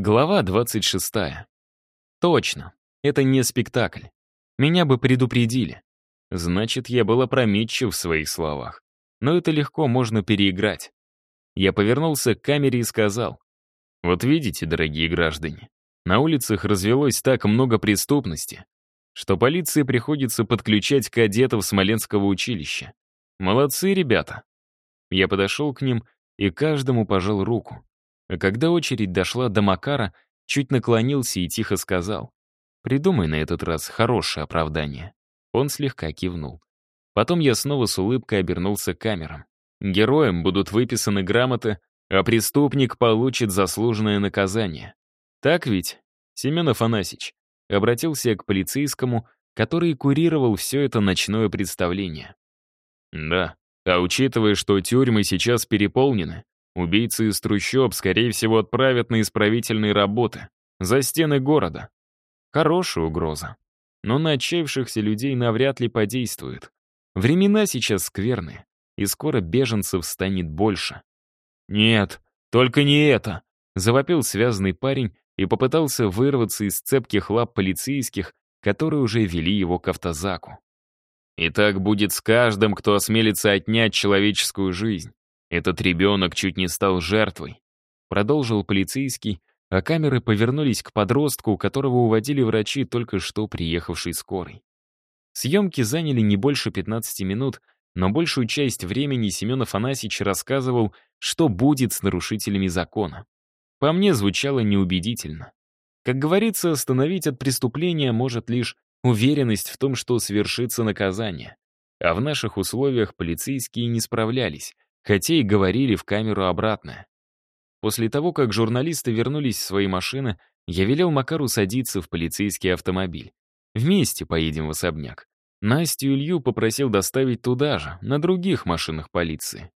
Глава 26. Точно, это не спектакль. Меня бы предупредили. Значит, я был опрометчив в своих словах. Но это легко можно переиграть. Я повернулся к камере и сказал. Вот видите, дорогие граждане, на улицах развелось так много преступности, что полиции приходится подключать кадетов Смоленского училища. Молодцы, ребята. Я подошел к ним и каждому пожал руку. А когда очередь дошла до Макара, чуть наклонился и тихо сказал. «Придумай на этот раз хорошее оправдание». Он слегка кивнул. Потом я снова с улыбкой обернулся к камерам. Героям будут выписаны грамоты, а преступник получит заслуженное наказание. Так ведь, Семен Афанасьевич? Обратился к полицейскому, который курировал все это ночное представление. Да, а учитывая, что тюрьмы сейчас переполнены, убийцы из трущоб, скорее всего, отправят на исправительные работы за стены города. Хорошая угроза. Но на отчаявшихся людей навряд ли подействует. Времена сейчас скверные, и скоро беженцев станет больше. «Нет, только не это!» — завопил связанный парень и попытался вырваться из цепких лап полицейских, которые уже вели его к автозаку. И так будет с каждым, кто осмелится отнять человеческую жизнь. Этот ребенок чуть не стал жертвой. Продолжил полицейский, а камеры повернулись к подростку, которого уводили врачи, только что приехавшей скорой. Съемки заняли не больше 15 минут, но большую часть времени Семен Афанасьевич рассказывал, что будет с нарушителями закона. По мне звучало неубедительно. Как говорится, остановить от преступления может лишь уверенность в том, что свершится наказание. А в наших условиях полицейские не справлялись, хотя и говорили в камеру обратное. После того, как журналисты вернулись в свои машины, я велел Макару садиться в полицейский автомобиль. Вместе поедем в особняк. Настю Илью попросил доставить туда же, на других машинах полиции.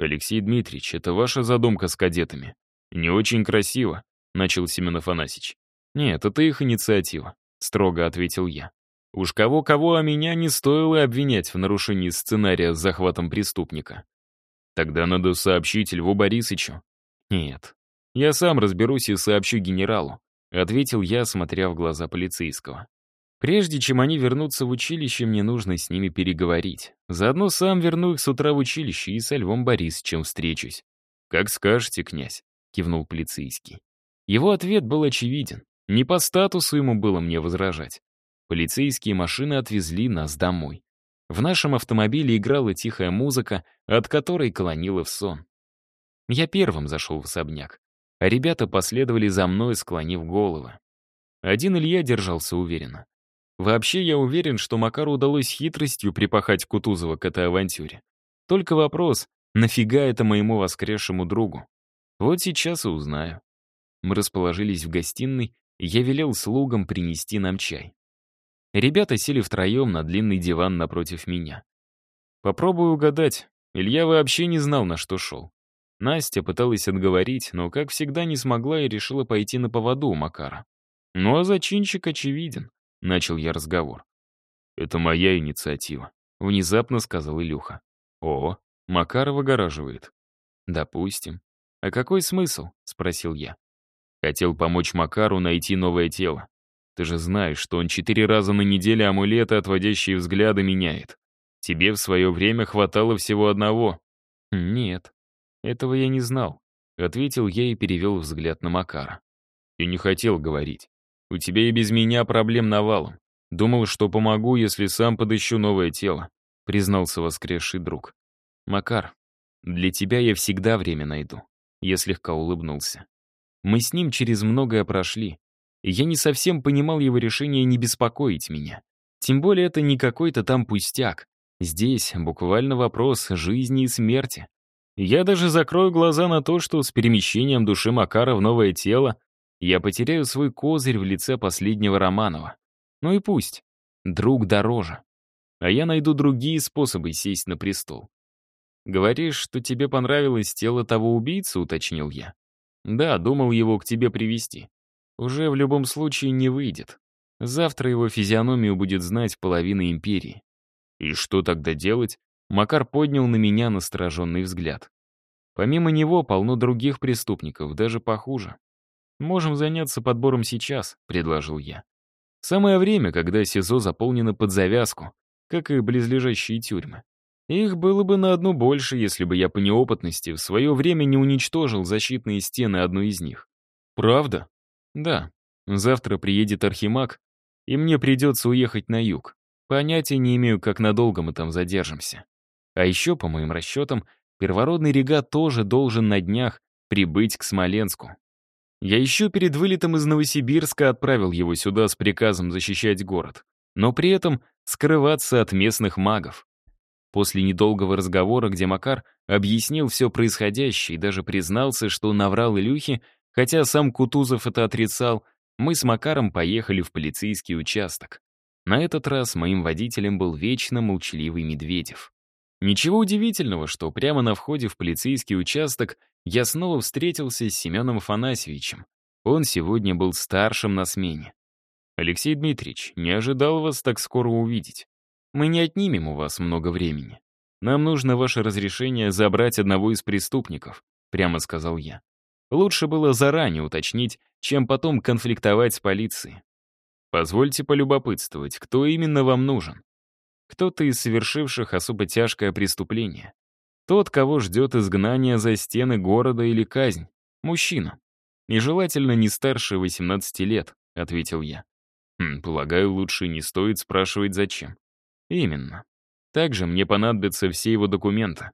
«Алексей Дмитриевич, это ваша задумка с кадетами. Не очень красиво», — начал Семен Афанасьевич. «Нет, это их инициатива. — строго ответил я. Уж кого-кого, а меня не стоило обвинять в нарушении сценария с захватом преступника. Тогда надо сообщить Льву Борисовичу. Нет, я сам разберусь и сообщу генералу, ответил я, смотря в глаза полицейского. Прежде чем они вернутся в училище, мне нужно с ними переговорить. Заодно сам верну их с утра в училище и со Львом Борисовичем встречусь. «Как скажете, князь», — кивнул полицейский. Его ответ был очевиден. Не по статусу ему было мне возражать. Полицейские машины отвезли нас домой. В нашем автомобиле играла тихая музыка, от которой клонила в сон. Я первым зашел в особняк, а ребята последовали за мной, склонив головы. Один Илья держался уверенно. Вообще, я уверен, что Макару удалось хитростью припахать Кутузова к этой авантюре. Только вопрос, нафига это моему воскресшему другу? Вот сейчас и узнаю. Мы расположились в гостиной, я велел слугам принести нам чай. Ребята сели втроем на длинный диван напротив меня. Попробую угадать. Илья вообще не знал, на что шел. Настя пыталась отговорить, но, как всегда, не смогла и решила пойти на поводу у Макара. «Ну а зачинщик очевиден», — начал я разговор. «Это моя инициатива», — внезапно сказал Илюха. «О, Макар выгораживает». «Допустим». «А какой смысл?» — спросил я. Хотел помочь Макару найти новое тело. Ты же знаешь, что он четыре раза на неделю амулеты, отводящие взгляды, меняет. Тебе в свое время хватало всего одного. Нет, этого я не знал. Ответил я и перевел взгляд на Макара. И не хотел говорить. У тебя и без меня проблем навалом. Думал, что помогу, если сам подыщу новое тело, признался воскресший друг. Макар, для тебя я всегда время найду. Я слегка улыбнулся. Мы с ним через многое прошли. Я не совсем понимал его решение не беспокоить меня. Тем более это не какой-то там пустяк. Здесь буквально вопрос жизни и смерти. Я даже закрою глаза на то, что с перемещением души Макара в новое тело я потеряю свой козырь в лице последнего Романова. Ну и пусть. Друг дороже. А я найду другие способы сесть на престол. «Говоришь, что тебе понравилось тело того убийцы?» — уточнил я. Да, думал его к тебе привести. Уже в любом случае не выйдет. Завтра его физиономию будет знать половина империи. И что тогда делать? Макар поднял на меня настороженный взгляд. Помимо него полно других преступников, даже похуже. «Можем заняться подбором сейчас», — предложил я. Самое время, когда СИЗО заполнено под завязку, как и близлежащие тюрьмы. Их было бы на одну больше, если бы я по неопытности в свое время не уничтожил защитные стены одной из них. Правда? Да. Завтра приедет Архимаг, и мне придется уехать на юг. Понятия не имею, как надолго мы там задержимся. А еще, по моим расчетам, первородный регат тоже должен на днях прибыть к Смоленску. Я еще перед вылетом из Новосибирска отправил его сюда с приказом защищать город, но при этом скрываться от местных магов. После недолгого разговора, где Макар объяснил все происходящее и даже признался, что наврал Илюхе, хотя сам Кутузов это отрицал, мы с Макаром поехали в полицейский участок. На этот раз моим водителем был вечно молчаливый Медведев. Ничего удивительного, что прямо на входе в полицейский участок я снова встретился с Семеном Афанасьевичем. Он сегодня был старшим на смене. «Алексей Дмитриевич, не ожидал вас так скоро увидеть. Мы не отнимем у вас много времени. Нам нужно ваше разрешение забрать одного из преступников», прямо сказал я. Лучше было заранее уточнить, чем потом конфликтовать с полицией. Позвольте полюбопытствовать, кто именно вам нужен? Кто-то из совершивших особо тяжкое преступление. Тот, кого ждет изгнание за стены города или казнь. Мужчина. И желательно не старше 18 лет, ответил я. Хм, полагаю, лучше не стоит спрашивать, зачем. Именно. Также мне понадобятся все его документы.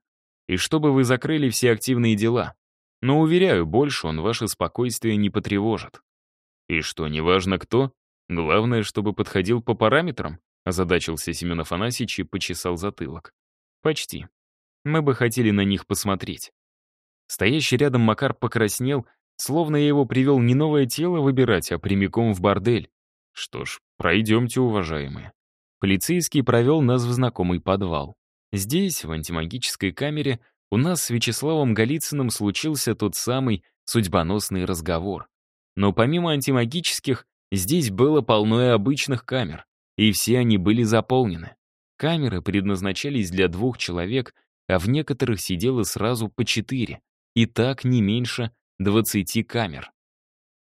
И чтобы вы закрыли все активные дела. Но, уверяю, больше он ваше спокойствие не потревожит. И что, неважно кто, главное, чтобы подходил по параметрам, озадачился Семен Афанасьевич и почесал затылок. Почти. Мы бы хотели на них посмотреть. Стоящий рядом Макар покраснел, словно я его привел не новое тело выбирать, а прямиком в бордель. Что ж, пройдемте, уважаемые. Полицейский провел нас в знакомый подвал. Здесь, в антимагической камере, у нас с Вячеславом Голицыным случился тот самый судьбоносный разговор. Но помимо антимагических, здесь было полно и обычных камер, и все они были заполнены. Камеры предназначались для двух человек а в некоторых сидело сразу по четыре, и так не меньше 20 камер.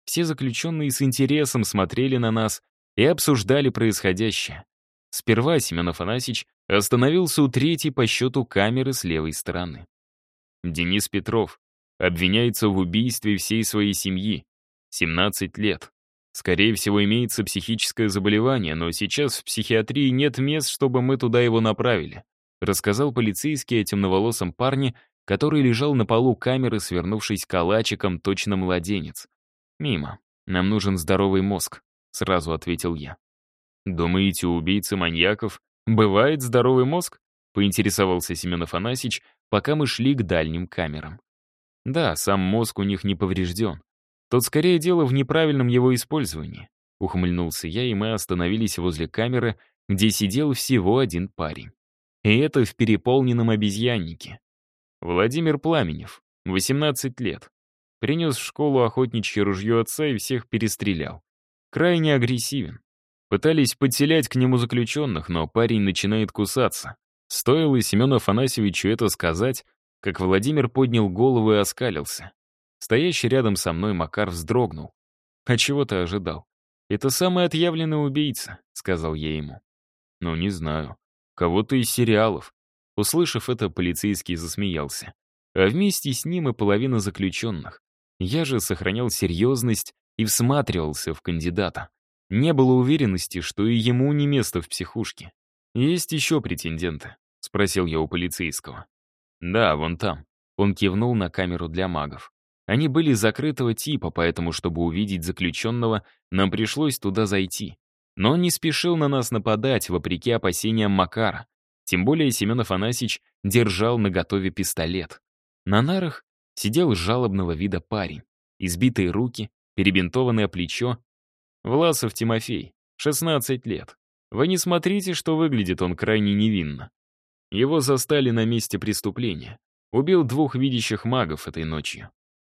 Все заключенные с интересом смотрели на нас и обсуждали происходящее. Сперва Семен Афанасьевич остановился у третьей по счету камеры с левой стороны. Денис Петров обвиняется в убийстве всей своей семьи. 17 лет. Скорее всего, имеется психическое заболевание, но сейчас в психиатрии нет мест, чтобы мы туда его направили рассказал полицейский о темноволосом парне, который лежал на полу камеры, свернувшись калачиком, точно младенец. «Мимо. Нам нужен здоровый мозг», — сразу ответил я. «Думаете, у убийцы-маньяков бывает здоровый мозг?» — поинтересовался Семен Афанасьевич, пока мы шли к дальним камерам. «Да, сам мозг у них не поврежден. Тут скорее дело в неправильном его использовании», — ухмыльнулся я, и мы остановились возле камеры, где сидел всего один парень. И это в переполненном обезьяннике. Владимир Пламенев, 18 лет. Принес в школу охотничье ружье отца и всех перестрелял. Крайне агрессивен. Пытались подселять к нему заключенных, но парень начинает кусаться. Стоило Семену Афанасьевичу это сказать, как Владимир поднял голову и оскалился. Стоящий рядом со мной Макар вздрогнул. «А чего ты ожидал?» «Это самый отъявленный убийца», — сказал я ему. «Ну, не знаю кого-то из сериалов. Услышав это, полицейский засмеялся. А вместе с ним и половина заключенных. Я же сохранял серьезность и всматривался в кандидата. Не было уверенности, что и ему не место в психушке. «Есть еще претенденты?» — спросил я у полицейского. «Да, вон там». Он кивнул на камеру для магов. Они были закрытого типа, поэтому, чтобы увидеть заключенного, нам пришлось туда зайти. Но он не спешил на нас нападать, вопреки опасениям Макара. Тем более Семен Афанасьевич держал наготове пистолет. На нарах сидел жалобного вида парень. Избитые руки, перебинтованное плечо. Власов Тимофей, 16 лет. Вы не смотрите, что выглядит он крайне невинно. Его застали на месте преступления. Убил двух видящих магов этой ночью.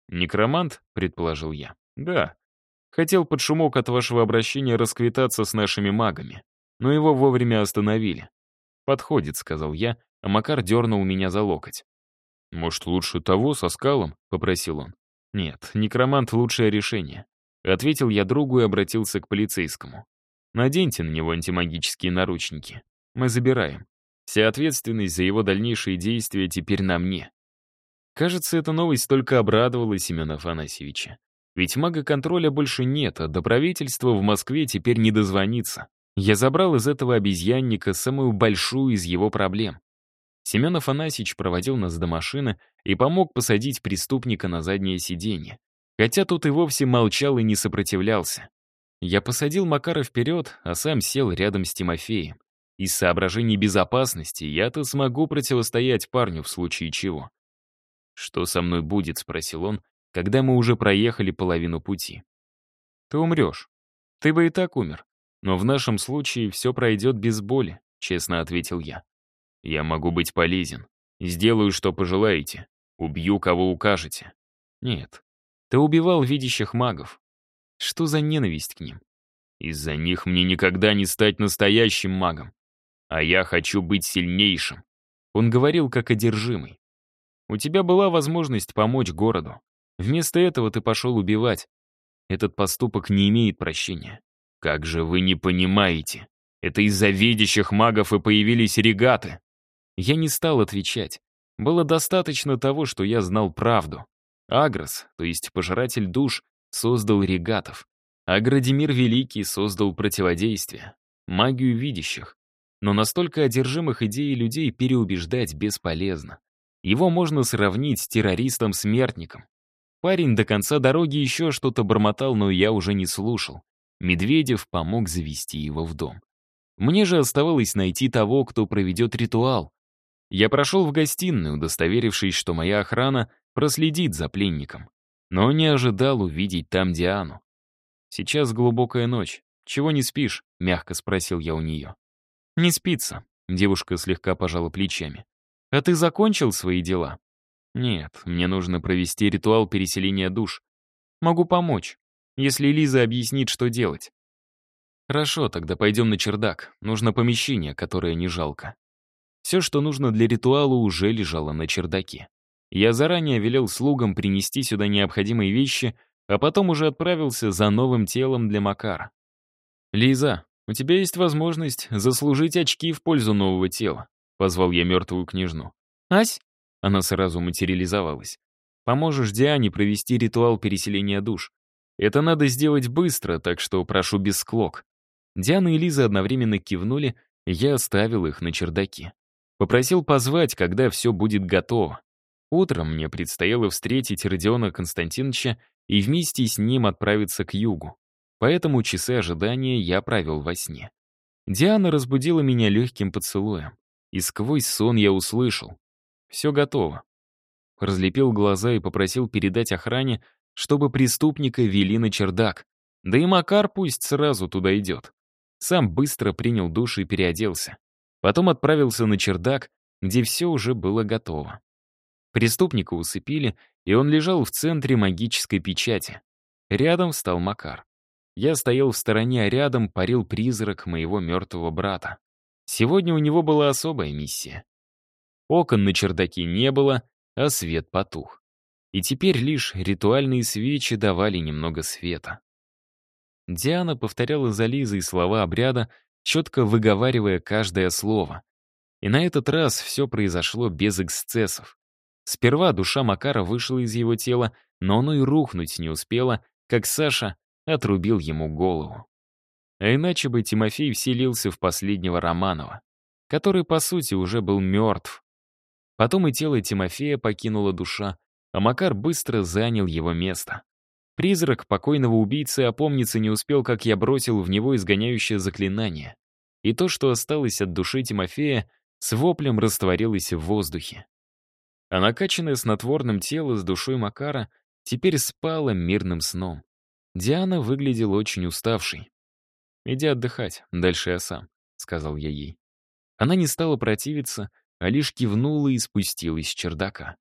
«Некромант?» — предположил я. «Да. Хотел под шумок от вашего обращения расквитаться с нашими магами, но его вовремя остановили. «Подходит», — сказал я, а Макар дернул меня за локоть. «Может, лучше того со скалом?» — попросил он. «Нет, некромант — лучшее решение», — ответил я другу и обратился к полицейскому. «Наденьте на него антимагические наручники. Мы забираем. Вся ответственность за его дальнейшие действия теперь на мне». Кажется, эта новость только обрадовала Семена Афанасьевича. Ведь мага контроля больше нет, а до правительства в Москве теперь не дозвониться. Я забрал из этого обезьянника самую большую из его проблем. Семен Афанасьевич проводил нас до машины и помог посадить преступника на заднее сиденье. Хотя тут и вовсе молчал и не сопротивлялся. Я посадил Макара вперед, а сам сел рядом с Тимофеем. Из соображений безопасности я-то смогу противостоять парню в случае чего. «Что со мной будет?» — спросил он, когда мы уже проехали половину пути. «Ты умрешь. Ты бы и так умер. Но в нашем случае все пройдет без боли», — честно ответил я. «Я могу быть полезен. Сделаю, что пожелаете. Убью, кого укажете». «Нет. Ты убивал видящих магов. Что за ненависть к ним? Из-за них мне никогда не стать настоящим магом. А я хочу быть сильнейшим». Он говорил как одержимый. У тебя была возможность помочь городу. Вместо этого ты пошел убивать. Этот поступок не имеет прощения. Как же вы не понимаете? Это из-за видящих магов и появились регаты. Я не стал отвечать. Было достаточно того, что я знал правду. Агрос, то есть пожиратель душ, создал регатов. А Градимир Великий создал противодействие, магию видящих. Но настолько одержимых идеей людей переубеждать бесполезно. Его можно сравнить с террористом-смертником. Парень до конца дороги еще что-то бормотал, но я уже не слушал. Медведев помог завести его в дом. Мне же оставалось найти того, кто проведет ритуал. Я прошел в гостиную, удостоверившись, что моя охрана проследит за пленником. Но не ожидал увидеть там Диану. «Сейчас глубокая ночь. Чего не спишь?» — мягко спросил я у нее. «Не спится», — девушка слегка пожала плечами. «А ты закончил свои дела?» «Нет, мне нужно провести ритуал переселения душ. Могу помочь, если Лиза объяснит, что делать». «Хорошо, тогда пойдем на чердак. Нужно помещение, которое не жалко». Все, что нужно для ритуала, уже лежало на чердаке. Я заранее велел слугам принести сюда необходимые вещи, а потом уже отправился за новым телом для Макара. «Лиза, у тебя есть возможность заслужить очки в пользу нового тела. — позвал я мертвую княжну. «Ась?» Она сразу материализовалась. «Поможешь Диане провести ритуал переселения душ. Это надо сделать быстро, так что прошу без склок». Диана и Лиза одновременно кивнули, я оставил их на чердаке. Попросил позвать, когда все будет готово. Утром мне предстояло встретить Родиона Константиновича и вместе с ним отправиться к югу. Поэтому часы ожидания я провел во сне. Диана разбудила меня легким поцелуем и сквозь сон я услышал. Все готово. Разлепил глаза и попросил передать охране, чтобы преступника вели на чердак. Да и Макар пусть сразу туда идет. Сам быстро принял душ и переоделся. Потом отправился на чердак, где все уже было готово. Преступника усыпили, и он лежал в центре магической печати. Рядом встал Макар. Я стоял в стороне, а рядом парил призрак моего мертвого брата. Сегодня у него была особая миссия. Окон на чердаке не было, а свет потух. И теперь лишь ритуальные свечи давали немного света. Диана повторяла за Лизой слова обряда, четко выговаривая каждое слово. И на этот раз все произошло без эксцессов. Сперва душа Макара вышла из его тела, но оно и рухнуть не успело, как Саша отрубил ему голову. А иначе бы Тимофей вселился в последнего Романова, который, по сути, уже был мертв. Потом и тело Тимофея покинула душа, а Макар быстро занял его место. Призрак покойного убийцы опомниться не успел, как я бросил в него изгоняющее заклинание. И то, что осталось от души Тимофея, с воплем растворилось в воздухе. А накачанное снотворным тело с душой Макара теперь спало мирным сном. Диана выглядела очень уставшей. «Иди отдыхать, дальше я сам», — сказал я ей. Она не стала противиться, а лишь кивнула и спустилась с чердака.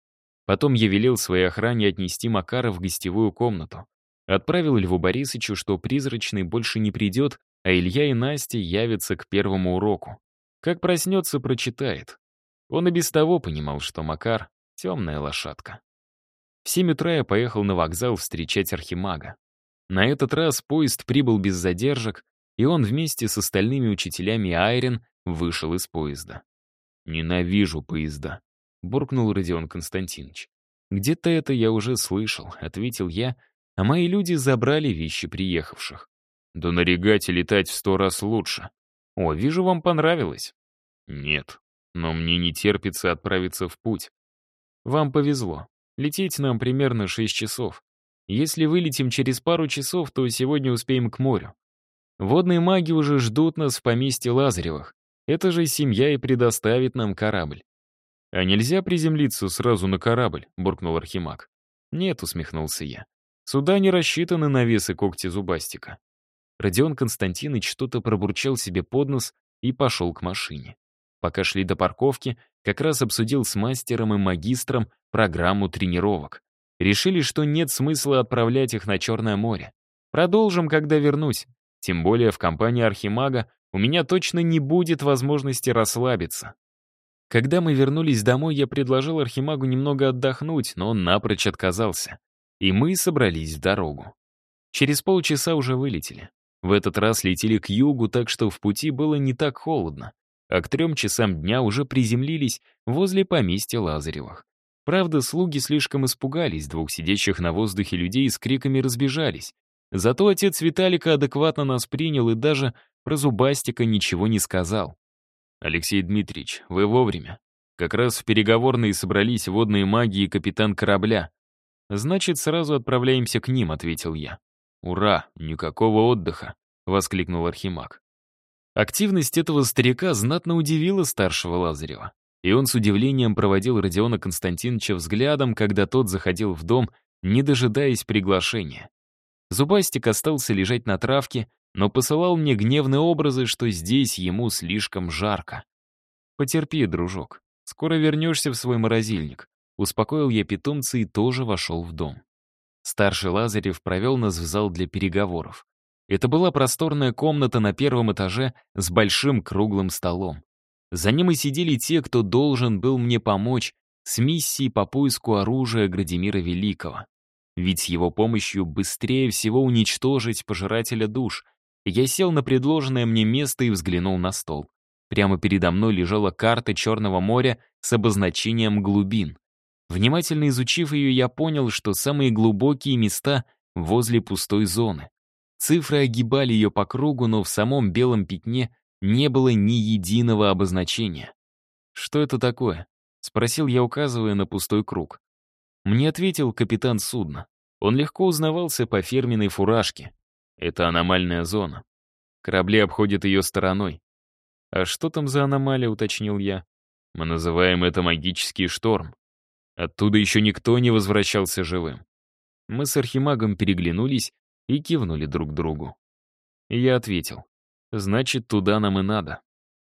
Потом я велел своей охране отнести Макара в гостевую комнату. Отправил Льву Борисовичу, что призрачный больше не придет, а Илья и Настя явятся к первому уроку. Как проснется, прочитает. Он и без того понимал, что Макар — темная лошадка. В 7 утра я поехал на вокзал встречать Архимага. На этот раз поезд прибыл без задержек, и он вместе с остальными учителями Айрен вышел из поезда. «Ненавижу поезда», — буркнул Родион Константинович. «Где-то это я уже слышал», — ответил я, а мои люди забрали вещи приехавших. «Да на регате летать в сто раз лучше. О, вижу, вам понравилось». «Нет, но мне не терпится отправиться в путь». «Вам повезло. Лететь нам примерно шесть часов. Если вылетим через пару часов, то сегодня успеем к морю. Водные маги уже ждут нас в поместье Лазаревых. Это же семья и предоставит нам корабль. «А нельзя приземлиться сразу на корабль?» — буркнул Архимаг. «Нет», — усмехнулся я. «Сюда не рассчитаны на весы когти зубастика». Родион Константинович что-то пробурчал себе под нос и пошел к машине. Пока шли до парковки, как раз обсудил с мастером и магистром программу тренировок. Решили, что нет смысла отправлять их на Черное море. Продолжим, когда вернусь. Тем более в компании Архимага у меня точно не будет возможности расслабиться. Когда мы вернулись домой, я предложил Архимагу немного отдохнуть, но он напрочь отказался. И мы собрались в дорогу. Через полчаса уже вылетели. В этот раз летели к югу, так что в пути было не так холодно. А к трем часам дня уже приземлились возле поместья Лазаревых. Правда, слуги слишком испугались двух сидящих на воздухе людей с криками разбежались. Зато отец Виталика адекватно нас принял и даже про Зубастика ничего не сказал. «Алексей Дмитриевич, вы вовремя. Как раз в переговорные собрались водные маги и капитан корабля. Значит, сразу отправляемся к ним», — ответил я. «Ура! Никакого отдыха!» — воскликнул Архимаг. Активность этого старика знатно удивила старшего Лазарева, и он с удивлением проводил Родиона Константиновича взглядом, когда тот заходил в дом, не дожидаясь приглашения. Зубастик остался лежать на травке, но посылал мне гневные образы, что здесь ему слишком жарко. «Потерпи, дружок, скоро вернешься в свой морозильник», успокоил я питомца и тоже вошел в дом. Старший Лазарев провел нас в зал для переговоров. Это была просторная комната на первом этаже с большим круглым столом. За ним и сидели те, кто должен был мне помочь с миссией по поиску оружия Градимира Великого. Ведь с его помощью быстрее всего уничтожить пожирателя душ, я сел на предложенное мне место и взглянул на стол. Прямо передо мной лежала карта Черного моря с обозначением глубин. Внимательно изучив ее, я понял, что самые глубокие места возле пустой зоны. Цифры огибали ее по кругу, но в самом белом пятне не было ни единого обозначения. «Что это такое?» — спросил я, указывая на пустой круг. Мне ответил капитан судна. Он легко узнавался по фирменной фуражке. Это аномальная зона. Корабли обходят ее стороной. А что там за аномалия, уточнил я. Мы называем это магический шторм. Оттуда еще никто не возвращался живым. Мы с Архимагом переглянулись и кивнули друг другу. Я ответил. Значит, туда нам и надо.